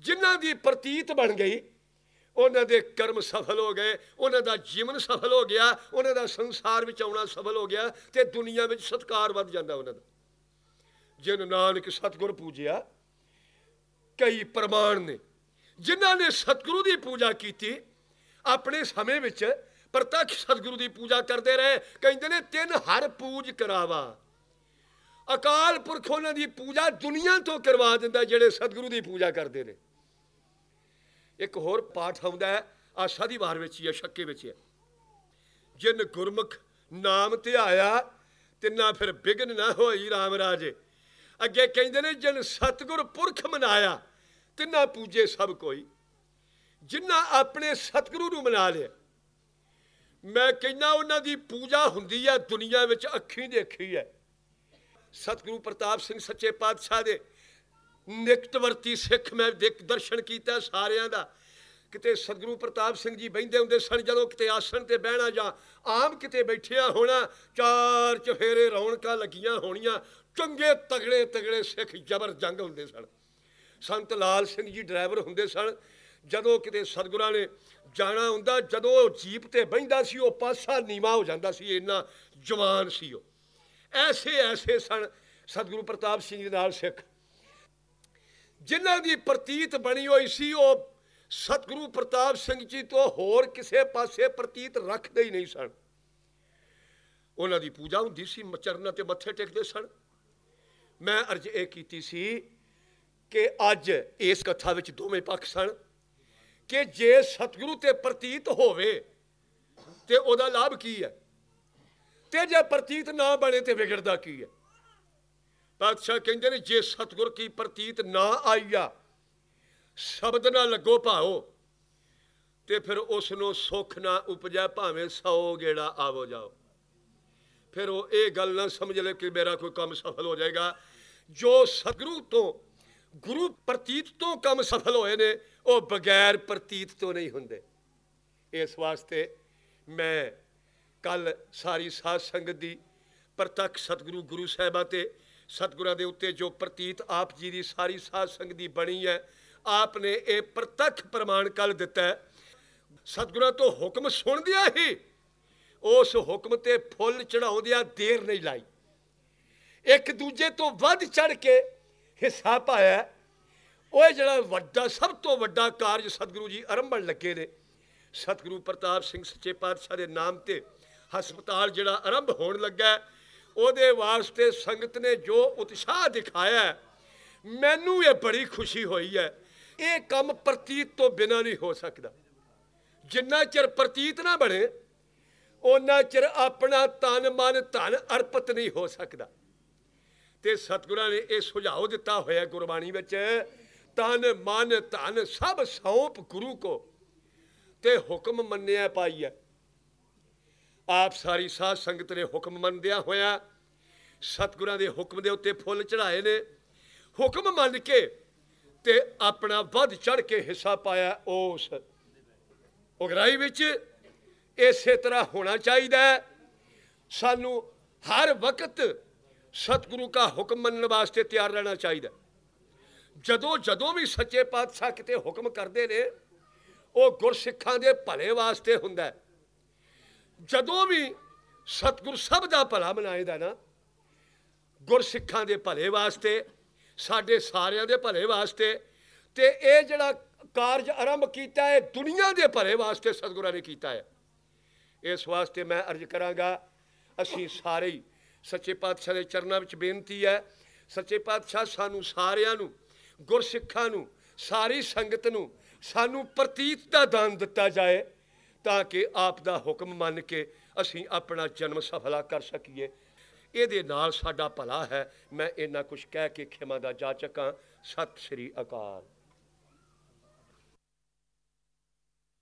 ਜਿਨ੍ਹਾਂ ਦੀ ਪ੍ਰਤੀਤ ਬਣ ਗਈ, ਉਹਨਾਂ ਦੇ ਕਰਮ ਸਫਲ ਹੋ ਗਏ, ਉਹਨਾਂ ਦਾ ਜੀਵਨ ਸਫਲ ਹੋ ਗਿਆ, ਉਹਨਾਂ ਦਾ ਸੰਸਾਰ ਵਿੱਚ ਆਉਣਾ ਸਫਲ ਹੋ ਗਿਆ ਤੇ ਦੁਨੀਆ ਵਿੱਚ ਸਤਕਾਰ ਵੱਧ ਜਾਂਦਾ ਉਹਨਾਂ ਦਾ। ਜਿਨ ਨਾਨਕ ਸਤਿਗੁਰ ਪੂਜਿਆ, ਕਈ ਪ੍ਰਮਾਣ ਨੇ। ਜਿਨ੍ਹਾਂ ਨੇ ਸਤਿਗੁਰੂ ਦੀ ਪੂਜਾ ਕੀਤੀ, ਆਪਣੇ ਸਮੇਂ ਵਿੱਚ ਪ੍ਰਤੱਖ ਸਤਿਗੁਰੂ ਦੀ ਪੂਜਾ ਕਰਦੇ ਰਹੇ, ਕਹਿੰਦੇ ਨੇ, ਤਿੰਨ ਹਰ ਪੂਜ ਕਰਾਵਾ। ਅਕਾਲ ਪੁਰਖ ਉਹਨਾਂ ਦੀ ਪੂਜਾ ਦੁਨੀਆ ਤੋਂ ਕਰਵਾ ਦਿੰਦਾ, ਜਿਹੜੇ ਸਤਿਗੁਰੂ ਦੀ ਪੂਜਾ ਕਰਦੇ ਨੇ। ਇੱਕ ਹੋਰ ਪਾਠ ਆਉਂਦਾ ਹੈ, ਆਸਾ ਦੀ ਵਾਰ ਵਿੱਚ ਹੀ ਹੈ, ਛੱਕੇ ਵਿੱਚ ਹੈ ਜਿਨ ਗੁਰਮੁਖ ਨਾਮ ਧਿਆਇਆ ਤਿੰਨਾ ਫਿਰ ਬਿਗਨ ਨਾ ਹੋਈ RAM ਰਾਜੇ। ਅੱਗੇ ਕਹਿੰਦੇ ਨੇ, ਜਿਨ ਸਤਿਗੁਰ ਪੁਰਖ ਮਨਾਇਆ, ਤਿੰਨਾ ਪੂਜੇ ਸਭ ਕੋਈ। ਜਿਨ੍ਹਾਂ ਆਪਣੇ ਸਤਿਗੁਰੂ ਨੂੰ ਮਨਾ ਲਿਆ। ਮੈਂ ਕਹਿੰਦਾ, ਉਹਨਾਂ ਦੀ ਪੂਜਾ ਹੁੰਦੀ ਹੈ, ਦੁਨੀਆ ਵਿੱਚ ਅੱਖੀਂ ਦੇਖੀ ਹੈ। ਸਤਿਗੁਰੂ ਪ੍ਰਤਾਪ ਸਿੰਘ ਸੱਚੇ ਪਾਤਸ਼ਾਹ ਦੇ ਨਿਕਟਵਰਤੀ ਸਿੱਖ ਮੈਂ ਦੇਖ ਦਰਸ਼ਨ ਕੀਤਾ ਸਾਰਿਆਂ ਦਾ। ਕਿਤੇ ਸਤਿਗੁਰੂ ਪ੍ਰਤਾਪ ਸਿੰਘ ਜੀ ਬੈੰਦੇ ਹੁੰਦੇ ਸਨ, ਜਦੋਂ ਕਿਤੇ ਆਸਣ ਤੇ ਬਹਿਣਾ ਜਾਂ ਆਮ ਕਿਤੇ ਬੈਠਿਆ ਹੋਣਾ, ਚਾਰ ਚਫੇਰੇ ਰੌਣਕਾਂ ਲੱਗੀਆਂ ਹੋਣੀਆਂ, ਚੰਗੇ ਤਗੜੇ ਤਗੜੇ ਸਿੱਖ ਜਬਰ ਜੰਗ ਹੁੰਦੇ ਸਨ। ਸੰਤ ਲਾਲ ਸਿੰਘ ਜੀ ਡਰਾਈਵਰ ਹੁੰਦੇ ਸਨ, ਜਦੋਂ ਕਿਤੇ ਸਤਿਗੁਰਾਂ ਨੇ ਜਾਣਾ ਹੁੰਦਾ, ਜਦੋਂ ਉਹ ਜੀਪ ਤੇ ਬੈੰਦਾ ਸੀ, ਉਹ ਪਾਸਾ ਨੀਵਾ ਹੋ ਜਾਂਦਾ ਸੀ, ਇੰਨਾ ਜਵਾਨ ਸੀ ਉਹ। ਐਸੇ ਐਸੇ ਸਨ ਸਤਿਗੁਰੂ ਪ੍ਰਤਾਪ ਸਿੰਘ ਜੀ ਨਾਲ ਸਿੱਖ। ਜਿਨ੍ਹਾਂ ਦੀ ਪ੍ਰਤੀਤ ਬਣੀ ਹੋਈ ਸੀ, ਉਹ ਸਤਿਗੁਰੂ ਪ੍ਰਤਾਪ ਸਿੰਘ ਜੀ ਤੋਂ ਹੋਰ ਕਿਸੇ ਪਾਸੇ ਪ੍ਰਤੀਤ ਰੱਖਦੇ ਹੀ ਨਹੀਂ ਸਨ। ਉਹਨਾਂ ਦੀ ਪੂਜਾ ਹੁੰਦੀ ਸੀ ਚਰਨਾਂ ਤੇ ਮੱਥੇ ਟੇਕਦੇ ਸਨ। ਮੈਂ ਅਰਜ ਇਹ ਕੀਤੀ ਸੀ ਕਿ ਅੱਜ ਇਸ ਕਥਾ ਵਿੱਚ ਦੋਵੇਂ ਪੱਖ ਸਨ ਕਿ ਜੇ ਸਤਿਗੁਰੂ ਤੇ ਪ੍ਰਤੀਤ ਹੋਵੇ, ਤੇ ਉਹਦਾ ਲਾਭ ਕੀ ਹੈ? ਤੇ ਜੇ ਪ੍ਰਤੀਤ ਨਾ ਬਣੇ, ਤੇ ਵਿਗੜਦਾ ਕੀ ਹੈ? ਪਾਤਸ਼ਾਹ ਕਹਿੰਦੇ ਨੇ, ਜੇ ਸਤਿਗੁਰ ਕੀ ਪ੍ਰਤੀਤ ਨਾ ਆਈਆ, ਸ਼ਬਦ ਨਾ ਲੱਗੋ ਭਾਓ, ਤੇ ਫਿਰ ਉਸ ਨੂੰ ਸੁੱਖ ਨਾ ਉਪਜੈ, ਭਾਵੇਂ 100 ਗੇੜਾ ਆਵੋ ਜਾਓ। ਫਿਰ ਉਹ ਇਹ ਗੱਲ ਨਾ ਸਮਝ ਲੈ ਕਿ ਮੇਰਾ ਕੋਈ ਕੰਮ ਸਫਲ ਹੋ ਜਾਏਗਾ। ਜੋ ਸਤਿਗੁਰੂ ਤੋਂ, ਗੁਰੂ ਪ੍ਰਤੀਤ ਤੋਂ ਕੰਮ ਸਫਲ ਹੋਏ ਨੇ, ਉਹ ਬਗੈਰ ਪ੍ਰਤੀਤ ਤੋਂ ਨਹੀਂ ਹੁੰਦੇ। ਇਸ ਵਾਸਤੇ ਮੈਂ ਕੱਲ ਸਾਰੀ ਸਾਧ ਸੰਗਤ ਦੀ ਪ੍ਰਤੱਖ ਸਤਿਗੁਰੂ ਗੁਰੂ ਸਾਹਿਬਾਂ ਤੇ ਸਤਿਗੁਰਾਂ ਦੇ ਉੱਤੇ ਜੋ ਪ੍ਰਤੀਤ ਆਪ ਜੀ ਦੀ ਸਾਰੀ ਸਾਧ ਸੰਗਤ ਦੀ ਬਣੀ ਹੈ ਆਪ ਨੇ ਇਹ ਪ੍ਰਤੱਖ ਪ੍ਰਮਾਣ ਕੱਲ ਦਿੱਤਾ ਹੈ। ਸਤਿਗੁਰਾਂ ਤੋਂ ਹੁਕਮ ਸੁਣਦਿਆਂ ਹੀ ਉਸ ਹੁਕਮ ਤੇ ਫੁੱਲ ਚੜਾਉਂਦਿਆਂ ਦੇਰ ਨਹੀਂ ਲਾਈ। ਇੱਕ ਦੂਜੇ ਤੋਂ ਵੱਧ ਚੜ ਕੇ ਹਿੱਸਾ ਪਾਇਆ ਉਹ ਜਿਹੜਾ ਵੱਡਾ, ਸਭ ਤੋਂ ਵੱਡਾ ਕਾਰਜ ਸਤਿਗੁਰੂ ਜੀ ਆਰੰਭਣ ਲੱਗੇ ਨੇ। ਸਤਿਗੁਰੂ ਪ੍ਰਤਾਪ ਸਿੰਘ ਸੱਚੇ ਪਾਤਸ਼ਾਹ ਦੇ ਨਾਮ ਤੇ ਹਸਪਤਾਲ ਜਿਹੜਾ ਆਰੰਭ ਹੋਣ ਲੱਗਾ ਉਹਦੇ ਵਾਸਤੇ ਸੰਗਤ ਨੇ ਜੋ ਉਤਸ਼ਾਹ ਦਿਖਾਇਆ ਮੈਨੂੰ ਇਹ ਬੜੀ ਖੁਸ਼ੀ ਹੋਈ ਹੈ। ਇਹ ਕੰਮ ਪ੍ਰਤੀਤ ਤੋਂ ਬਿਨਾ ਨਹੀਂ ਹੋ ਸਕਦਾ। ਜਿੰਨਾ ਚਿਰ ਪ੍ਰਤੀਤ ਨਾ ਬਣੇ ਉਹਨਾਂ ਚਿਰ ਆਪਣਾ ਤਨ ਮਨ ਧਨ ਅਰਪਿਤ ਨਹੀਂ ਹੋ ਸਕਦਾ। ਤੇ ਸਤਿਗੁਰਾਂ ਨੇ ਇਹ ਸੁਝਾਅ ਦਿੱਤਾ ਹੋਇਆ ਗੁਰਬਾਣੀ ਵਿੱਚ, ਤਨ ਮਨ ਧਨ ਸਭ ਸੌਂਪ ਗੁਰੂ ਕੋ, ਤੇ ਹੁਕਮ ਮੰਨਿਆ ਪਾਈਐ ਆਪ ਸਾਰੀ ਸਾਧ ਸੰਗਤ ਨੇ ਹੁਕਮ ਮੰਨਦਿਆਂ ਹੋਇਆ ਸਤਿਗੁਰਾਂ ਦੇ ਹੁਕਮ ਦੇ ਉੱਤੇ ਫੁੱਲ ਚੜਾਏ ਨੇ। ਹੁਕਮ ਮੰਨ ਕੇ ਤੇ ਆਪਣਾ ਵੱਧ ਚੜ ਕੇ ਹਿੱਸਾ ਪਾਇਆ ਉਸ ਉਗਰਾਈ ਵਿੱਚ। ਇਸੇ ਤਰ੍ਹਾਂ ਹੋਣਾ ਚਾਹੀਦਾ ਹੈ। ਸਾਨੂੰ ਹਰ ਵਕਤ ਸਤਿਗੁਰੂ ਦਾ ਹੁਕਮ ਮੰਨਣ ਵਾਸਤੇ ਤਿਆਰ ਰਹਿਣਾ ਚਾਹੀਦਾ ਜਦੋਂ ਜਦੋਂ ਵੀ ਸੱਚੇ ਪਾਤਸ਼ਾਹ ਕਿਤੇ ਹੁਕਮ ਕਰਦੇ ਨੇ, ਉਹ ਗੁਰਸਿੱਖਾਂ ਦੇ ਭਲੇ ਵਾਸਤੇ ਹੁੰਦਾ ਜਦੋਂ ਵੀ ਸਤਿਗੁਰ ਸਭ ਦਾ ਭਲਾ ਮਨਾਏਦਾ ਨਾ ਗੁਰਸਿੱਖਾਂ ਦੇ ਭਲੇ ਵਾਸਤੇ, ਸਾਡੇ ਸਾਰਿਆਂ ਦੇ ਭਲੇ ਵਾਸਤੇ, ਤੇ ਇਹ ਜਿਹੜਾ ਕਾਰਜ ਆਰੰਭ ਕੀਤਾ ਹੈ, ਦੁਨੀਆ ਦੇ ਭਲੇ ਵਾਸਤੇ ਸਤਿਗੁਰਾਂ ਨੇ ਕੀਤਾ ਹੈ। ਇਸ ਵਾਸਤੇ ਮੈਂ ਅਰਜ਼ ਕਰਾਂਗਾ, ਅਸੀਂ ਸਾਰੇ ਹੀ ਸੱਚੇ ਪਾਤਸ਼ਾਹ ਦੇ ਚਰਨਾਂ ਵਿੱਚ ਬੇਨਤੀ ਹੈ, ਸੱਚੇ ਪਾਤਸ਼ਾਹ ਸਾਨੂੰ ਸਾਰਿਆਂ ਨੂੰ, ਗੁਰਸਿੱਖਾਂ ਨੂੰ, ਸਾਰੀ ਸੰਗਤ ਨੂੰ ਸਾਨੂੰ ਪ੍ਰਤੀਤ ਦਾ ਦਾਨ ਦਿੱਤਾ ਜਾਏ, ਤਾਂ ਕਿ ਆਪ ਦਾ ਹੁਕਮ ਮੰਨ ਕੇ ਅਸੀਂ ਆਪਣਾ ਜਨਮ ਸਫਲਾ ਕਰ ਸਕੀਏ। ਇਹਦੇ ਨਾਲ ਸਾਡਾ ਭਲਾ ਹੈ। ਮੈਂ ਇਹਨਾਂ ਕੁਝ ਕਹਿ ਕੇ ਖਿਮਾ ਦਾ ਜਾ ਜਾਚਕਾਂ ਸਤਿ ਸ੍ਰੀ ਅਕਾਲ।